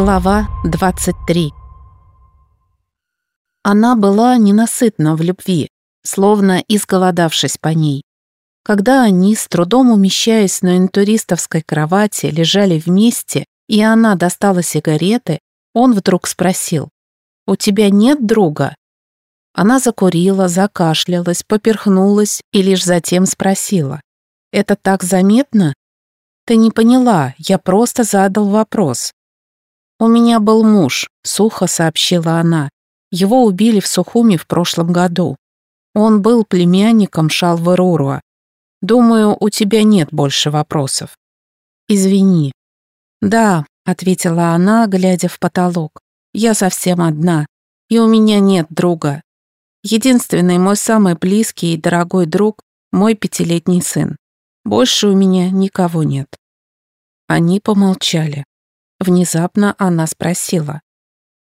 Глава 23 Она была ненасытна в любви, словно изголодавшись по ней. Когда они, с трудом умещаясь на интуристовской кровати, лежали вместе, и она достала сигареты, он вдруг спросил, «У тебя нет друга?» Она закурила, закашлялась, поперхнулась и лишь затем спросила, «Это так заметно?» «Ты не поняла, я просто задал вопрос». «У меня был муж», — сухо сообщила она. «Его убили в Сухуми в прошлом году. Он был племянником Шалвы Руруа. Думаю, у тебя нет больше вопросов». «Извини». «Да», — ответила она, глядя в потолок. «Я совсем одна, и у меня нет друга. Единственный мой самый близкий и дорогой друг — мой пятилетний сын. Больше у меня никого нет». Они помолчали. Внезапно она спросила.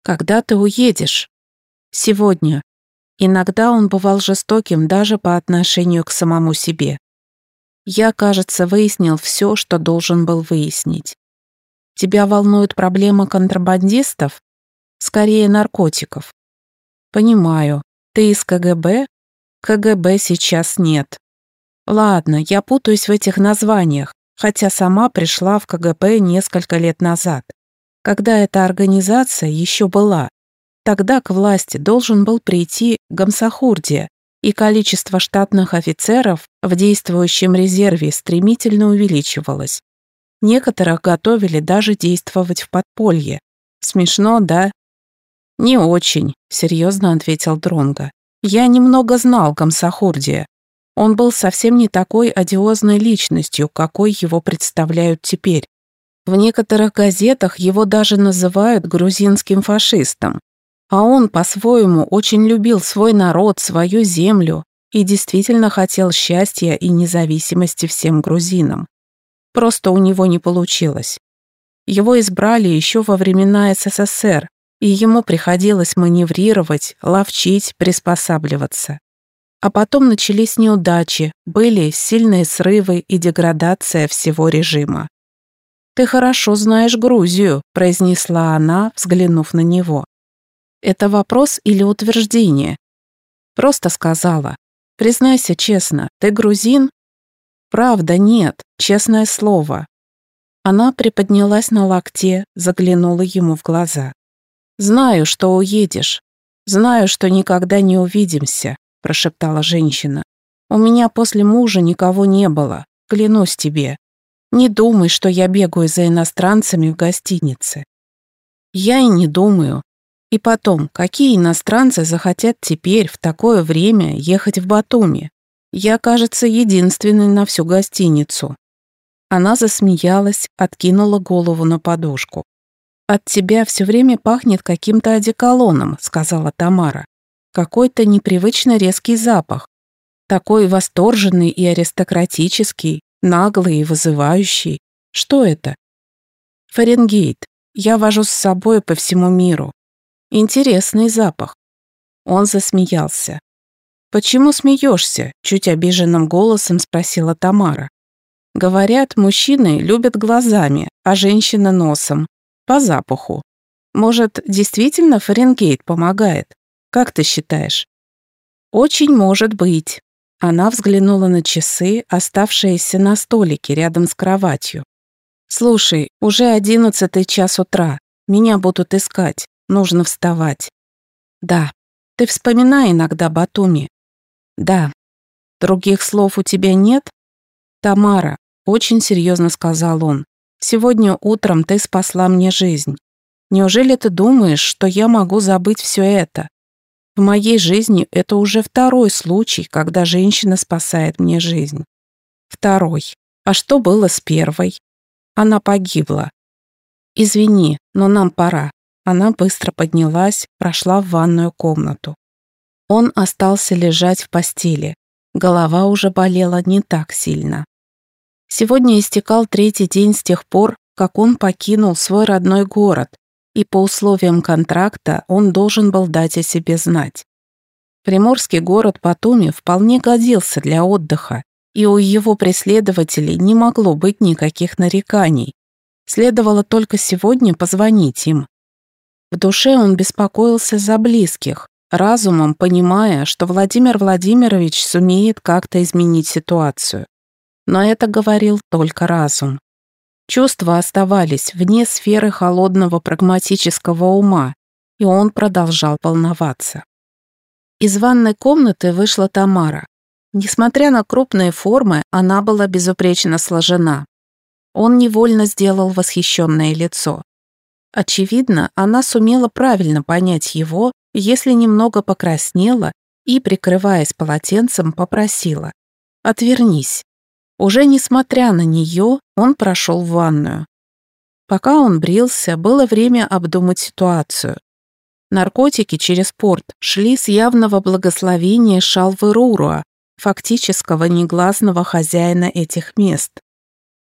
«Когда ты уедешь?» «Сегодня». Иногда он бывал жестоким даже по отношению к самому себе. Я, кажется, выяснил все, что должен был выяснить. Тебя волнует проблема контрабандистов? Скорее, наркотиков. Понимаю. Ты из КГБ? КГБ сейчас нет. Ладно, я путаюсь в этих названиях хотя сама пришла в КГБ несколько лет назад, когда эта организация еще была. Тогда к власти должен был прийти Гамсахурдия, и количество штатных офицеров в действующем резерве стремительно увеличивалось. Некоторых готовили даже действовать в подполье. Смешно, да? Не очень, серьезно ответил Дронга. Я немного знал Гамсахурдия. Он был совсем не такой одиозной личностью, какой его представляют теперь. В некоторых газетах его даже называют грузинским фашистом. А он по-своему очень любил свой народ, свою землю и действительно хотел счастья и независимости всем грузинам. Просто у него не получилось. Его избрали еще во времена СССР, и ему приходилось маневрировать, ловчить, приспосабливаться. А потом начались неудачи, были сильные срывы и деградация всего режима. «Ты хорошо знаешь Грузию», — произнесла она, взглянув на него. «Это вопрос или утверждение?» Просто сказала. «Признайся честно, ты грузин?» «Правда, нет, честное слово». Она приподнялась на локте, заглянула ему в глаза. «Знаю, что уедешь. Знаю, что никогда не увидимся прошептала женщина. «У меня после мужа никого не было, клянусь тебе. Не думай, что я бегаю за иностранцами в гостинице». «Я и не думаю. И потом, какие иностранцы захотят теперь, в такое время, ехать в Батуми? Я, кажется, единственный на всю гостиницу». Она засмеялась, откинула голову на подушку. «От тебя все время пахнет каким-то одеколоном», — сказала Тамара. Какой-то непривычно резкий запах. Такой восторженный и аристократический, наглый и вызывающий. Что это? Фаренгейт. Я вожу с собой по всему миру. Интересный запах. Он засмеялся. «Почему смеешься?» – чуть обиженным голосом спросила Тамара. «Говорят, мужчины любят глазами, а женщины – носом. По запаху. Может, действительно Фаренгейт помогает?» Как ты считаешь?» «Очень может быть». Она взглянула на часы, оставшиеся на столике рядом с кроватью. «Слушай, уже одиннадцатый час утра. Меня будут искать. Нужно вставать». «Да. Ты вспоминай иногда Батуми». «Да. Других слов у тебя нет?» «Тамара», — очень серьезно сказал он, «сегодня утром ты спасла мне жизнь. Неужели ты думаешь, что я могу забыть все это? В моей жизни это уже второй случай, когда женщина спасает мне жизнь. Второй. А что было с первой? Она погибла. Извини, но нам пора. Она быстро поднялась, прошла в ванную комнату. Он остался лежать в постели. Голова уже болела не так сильно. Сегодня истекал третий день с тех пор, как он покинул свой родной город, и по условиям контракта он должен был дать о себе знать. Приморский город Батуми вполне годился для отдыха, и у его преследователей не могло быть никаких нареканий. Следовало только сегодня позвонить им. В душе он беспокоился за близких, разумом понимая, что Владимир Владимирович сумеет как-то изменить ситуацию. Но это говорил только разум. Чувства оставались вне сферы холодного прагматического ума, и он продолжал волноваться. Из ванной комнаты вышла Тамара. Несмотря на крупные формы, она была безупречно сложена. Он невольно сделал восхищенное лицо. Очевидно, она сумела правильно понять его, если немного покраснела и, прикрываясь полотенцем, попросила «Отвернись». Уже несмотря на нее, он прошел в ванную. Пока он брился, было время обдумать ситуацию. Наркотики через порт шли с явного благословения Шалвы Руруа, фактического негласного хозяина этих мест.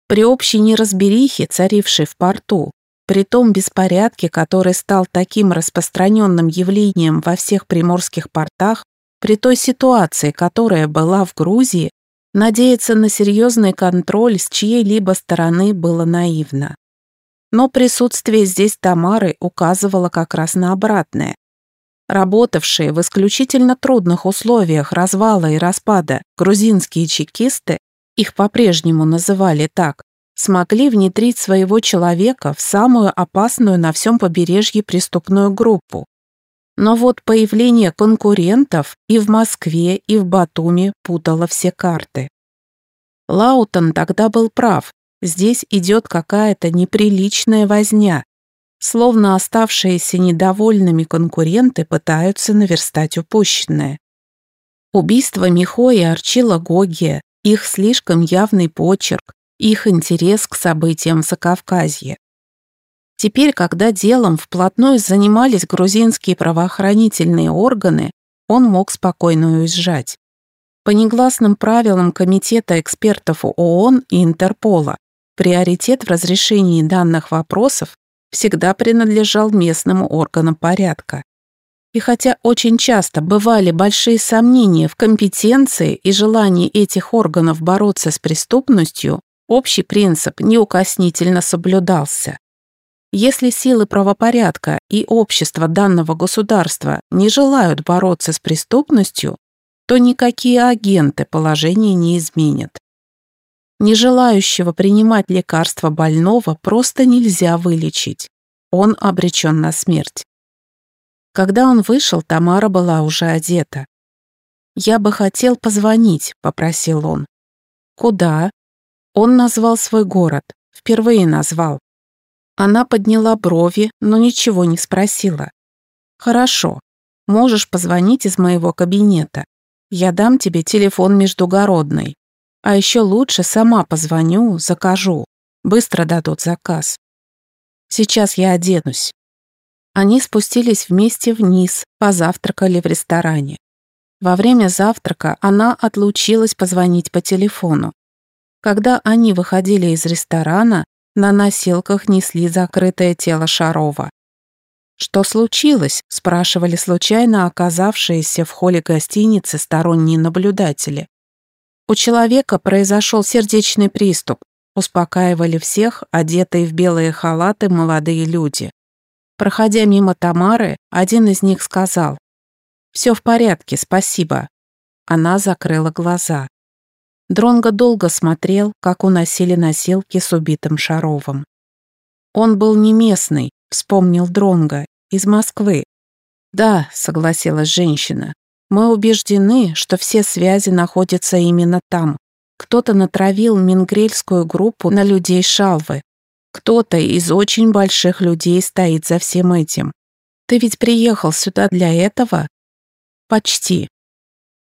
При общей неразберихе, царившей в порту, при том беспорядке, который стал таким распространенным явлением во всех приморских портах, при той ситуации, которая была в Грузии, надеяться на серьезный контроль с чьей-либо стороны было наивно. Но присутствие здесь Тамары указывало как раз на обратное. Работавшие в исключительно трудных условиях развала и распада грузинские чекисты, их по-прежнему называли так, смогли внедрить своего человека в самую опасную на всем побережье преступную группу. Но вот появление конкурентов и в Москве, и в Батуми путало все карты. Лаутон тогда был прав, Здесь идет какая-то неприличная возня, словно оставшиеся недовольными конкуренты пытаются наверстать упущенное. Убийство Михо и Арчила Гогия, их слишком явный почерк, их интерес к событиям в Закавказье. Теперь, когда делом вплотную занимались грузинские правоохранительные органы, он мог спокойно уезжать. По негласным правилам Комитета экспертов ООН и Интерпола, Приоритет в разрешении данных вопросов всегда принадлежал местным органам порядка. И хотя очень часто бывали большие сомнения в компетенции и желании этих органов бороться с преступностью, общий принцип неукоснительно соблюдался. Если силы правопорядка и общество данного государства не желают бороться с преступностью, то никакие агенты положение не изменят. Не желающего принимать лекарства больного просто нельзя вылечить. Он обречен на смерть. Когда он вышел, Тамара была уже одета. «Я бы хотел позвонить», — попросил он. «Куда?» Он назвал свой город. Впервые назвал. Она подняла брови, но ничего не спросила. «Хорошо. Можешь позвонить из моего кабинета. Я дам тебе телефон междугородный. А еще лучше сама позвоню, закажу. Быстро дадут заказ. Сейчас я оденусь. Они спустились вместе вниз, позавтракали в ресторане. Во время завтрака она отлучилась позвонить по телефону. Когда они выходили из ресторана, на носилках несли закрытое тело Шарова. «Что случилось?» – спрашивали случайно оказавшиеся в холле гостиницы сторонние наблюдатели. У человека произошел сердечный приступ, успокаивали всех, одетые в белые халаты молодые люди. Проходя мимо Тамары, один из них сказал «Все в порядке, спасибо». Она закрыла глаза. Дронго долго смотрел, как уносили носилки с убитым Шаровым. «Он был не местный», — вспомнил Дронго, — «из Москвы». «Да», — согласилась женщина, мы убеждены, что все связи находятся именно там. Кто-то натравил мингрельскую группу на людей Шалвы. Кто-то из очень больших людей стоит за всем этим. Ты ведь приехал сюда для этого? Почти.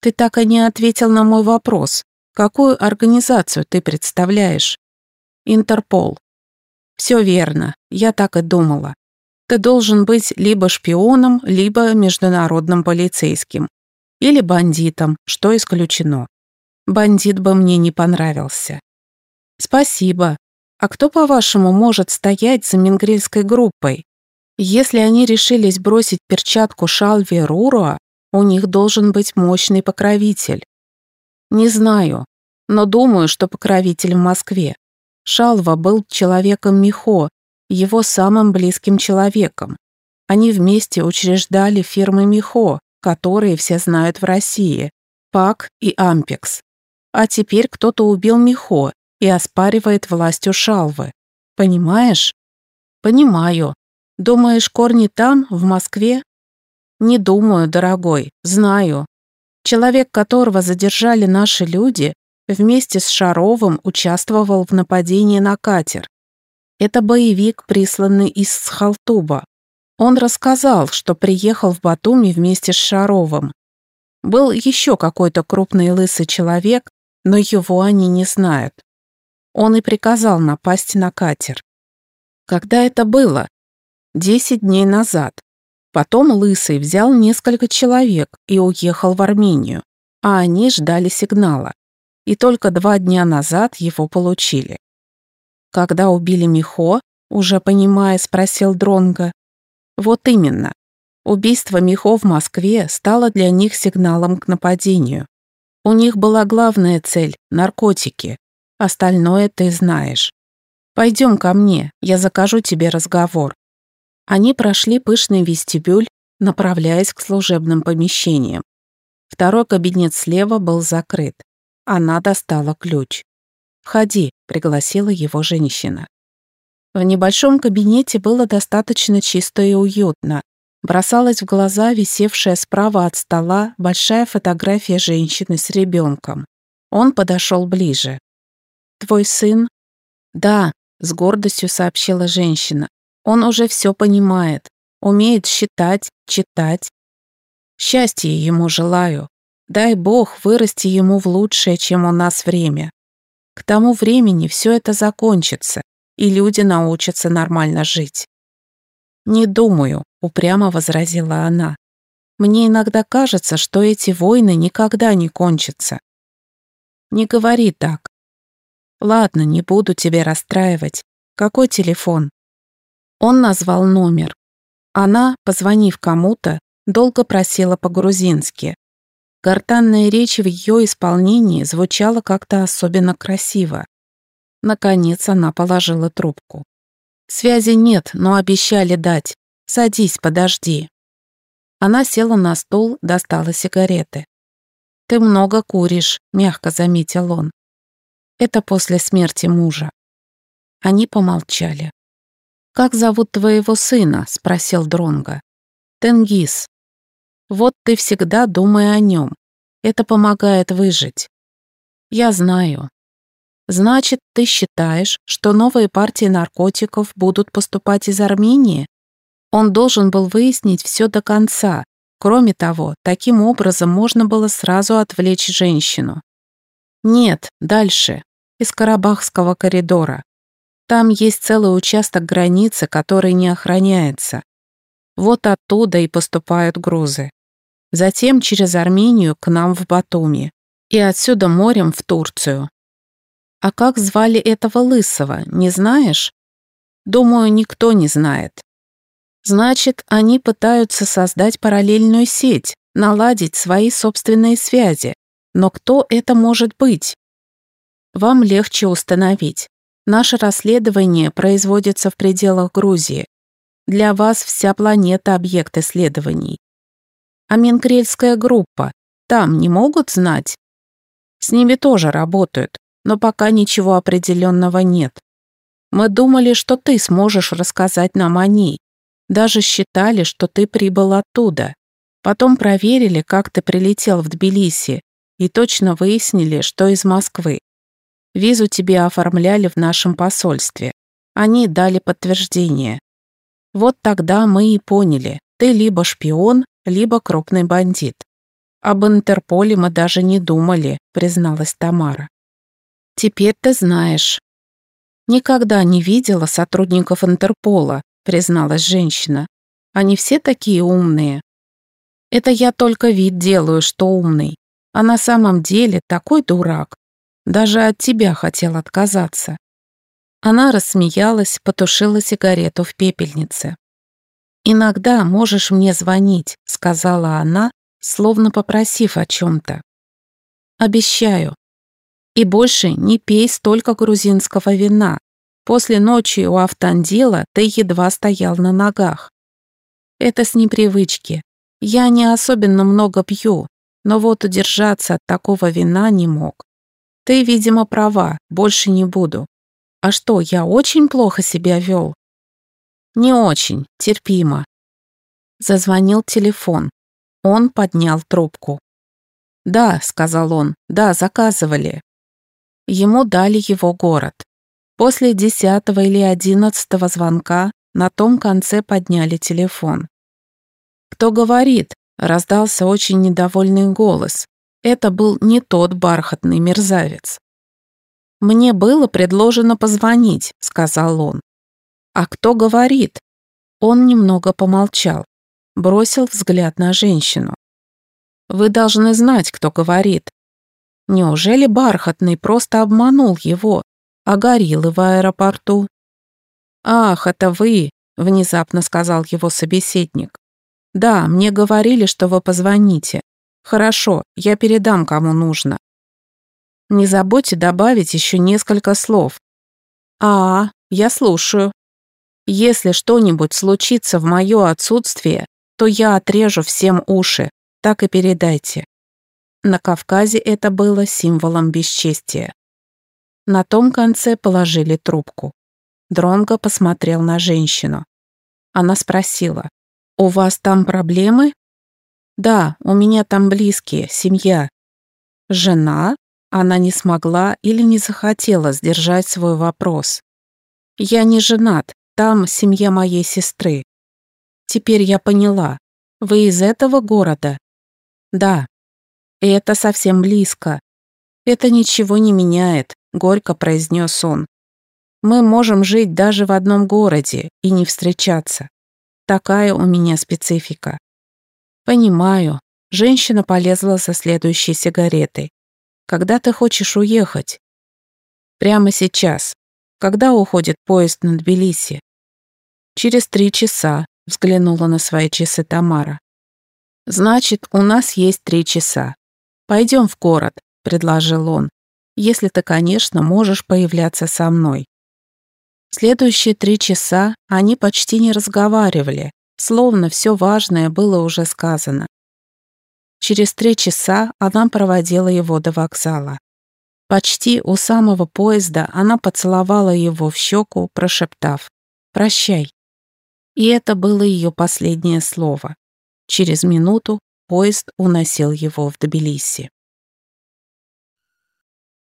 Ты так и не ответил на мой вопрос. Какую организацию ты представляешь? Интерпол. Все верно, я так и думала. Ты должен быть либо шпионом, либо международным полицейским. Или бандитом, что исключено. Бандит бы мне не понравился. Спасибо. А кто, по-вашему, может стоять за мингрельской группой? Если они решились бросить перчатку Шалви Руруа, у них должен быть мощный покровитель. Не знаю, но думаю, что покровитель в Москве. Шалва был человеком Михо его самым близким человеком. Они вместе учреждали фирмы Михо, которые все знают в России, ПАК и Ампекс. А теперь кто-то убил Михо и оспаривает власть у Шалвы. Понимаешь? Понимаю. Думаешь, корни там, в Москве? Не думаю, дорогой, знаю. Человек, которого задержали наши люди, вместе с Шаровым участвовал в нападении на катер. Это боевик, присланный из Схалтуба. Он рассказал, что приехал в Батуми вместе с Шаровым. Был еще какой-то крупный лысый человек, но его они не знают. Он и приказал напасть на катер. Когда это было? Десять дней назад. Потом Лысый взял несколько человек и уехал в Армению, а они ждали сигнала. И только два дня назад его получили. Когда убили Михо, уже понимая, спросил Дронга. Вот именно. Убийство Михо в Москве стало для них сигналом к нападению. У них была главная цель – наркотики. Остальное ты знаешь. Пойдем ко мне, я закажу тебе разговор. Они прошли пышный вестибюль, направляясь к служебным помещениям. Второй кабинет слева был закрыт. Она достала ключ. «Входи», — пригласила его женщина. В небольшом кабинете было достаточно чисто и уютно. Бросалась в глаза висевшая справа от стола большая фотография женщины с ребенком. Он подошел ближе. «Твой сын?» «Да», — с гордостью сообщила женщина. «Он уже все понимает, умеет считать, читать. Счастья ему желаю. Дай Бог вырасти ему в лучшее, чем у нас время. К тому времени все это закончится, и люди научатся нормально жить. «Не думаю», — упрямо возразила она. «Мне иногда кажется, что эти войны никогда не кончатся». «Не говори так». «Ладно, не буду тебя расстраивать. Какой телефон?» Он назвал номер. Она, позвонив кому-то, долго просила по-грузински. Гортанная речь в ее исполнении звучала как-то особенно красиво. Наконец она положила трубку. «Связи нет, но обещали дать. Садись, подожди». Она села на стул, достала сигареты. «Ты много куришь», — мягко заметил он. «Это после смерти мужа». Они помолчали. «Как зовут твоего сына?» — спросил Дронга. «Тенгиз». «Вот ты всегда думай о нем. Это помогает выжить». «Я знаю. Значит, ты считаешь, что новые партии наркотиков будут поступать из Армении? Он должен был выяснить все до конца. Кроме того, таким образом можно было сразу отвлечь женщину. Нет, дальше, из Карабахского коридора. Там есть целый участок границы, который не охраняется. Вот оттуда и поступают грузы. Затем через Армению к нам в Батуми. И отсюда морем в Турцию. А как звали этого лысого, не знаешь? Думаю, никто не знает. Значит, они пытаются создать параллельную сеть, наладить свои собственные связи. Но кто это может быть? Вам легче установить. Наше расследование производится в пределах Грузии. Для вас вся планета объект исследований. А Минкрельская группа, там не могут знать? С ними тоже работают, но пока ничего определенного нет. Мы думали, что ты сможешь рассказать нам о ней. Даже считали, что ты прибыл оттуда. Потом проверили, как ты прилетел в Тбилиси, и точно выяснили, что из Москвы. Визу тебе оформляли в нашем посольстве. Они дали подтверждение. Вот тогда мы и поняли, ты либо шпион, либо крупный бандит. Об Интерполе мы даже не думали, призналась Тамара. Теперь ты знаешь. Никогда не видела сотрудников Интерпола, призналась женщина. Они все такие умные. Это я только вид делаю, что умный. А на самом деле такой дурак. Даже от тебя хотел отказаться. Она рассмеялась, потушила сигарету в пепельнице. «Иногда можешь мне звонить», — сказала она, словно попросив о чем-то. «Обещаю, и больше не пей столько грузинского вина. После ночи у автандела ты едва стоял на ногах. Это с непривычки. Я не особенно много пью, но вот удержаться от такого вина не мог. Ты, видимо, права, больше не буду. А что, я очень плохо себя вел? Не очень, терпимо. Зазвонил телефон. Он поднял трубку. «Да», — сказал он, — «да, заказывали». Ему дали его город. После десятого или одиннадцатого звонка на том конце подняли телефон. «Кто говорит?» — раздался очень недовольный голос. Это был не тот бархатный мерзавец. «Мне было предложено позвонить», — сказал он. «А кто говорит?» Он немного помолчал, бросил взгляд на женщину. «Вы должны знать, кто говорит. Неужели Бархатный просто обманул его, а гориллы в аэропорту?» «Ах, это вы», — внезапно сказал его собеседник. «Да, мне говорили, что вы позвоните. Хорошо, я передам, кому нужно. Не забудьте добавить еще несколько слов. А, я слушаю. Если что-нибудь случится в мое отсутствие, то я отрежу всем уши. Так и передайте. На Кавказе это было символом бесчестия. На том конце положили трубку. Дронго посмотрел на женщину. Она спросила, «У вас там проблемы?» «Да, у меня там близкие, семья». «Жена?» Она не смогла или не захотела сдержать свой вопрос. «Я не женат, там семья моей сестры». «Теперь я поняла. Вы из этого города?» «Да». «И это совсем близко». «Это ничего не меняет», — горько произнес он. «Мы можем жить даже в одном городе и не встречаться. Такая у меня специфика». «Понимаю». Женщина полезла за следующей сигаретой. Когда ты хочешь уехать? Прямо сейчас. Когда уходит поезд на Тбилиси? Через три часа, взглянула на свои часы Тамара. Значит, у нас есть три часа. Пойдем в город, предложил он. Если ты, конечно, можешь появляться со мной. Следующие три часа они почти не разговаривали, словно все важное было уже сказано. Через три часа она проводила его до вокзала. Почти у самого поезда она поцеловала его в щеку, прошептав «Прощай». И это было ее последнее слово. Через минуту поезд уносил его в Тбилиси.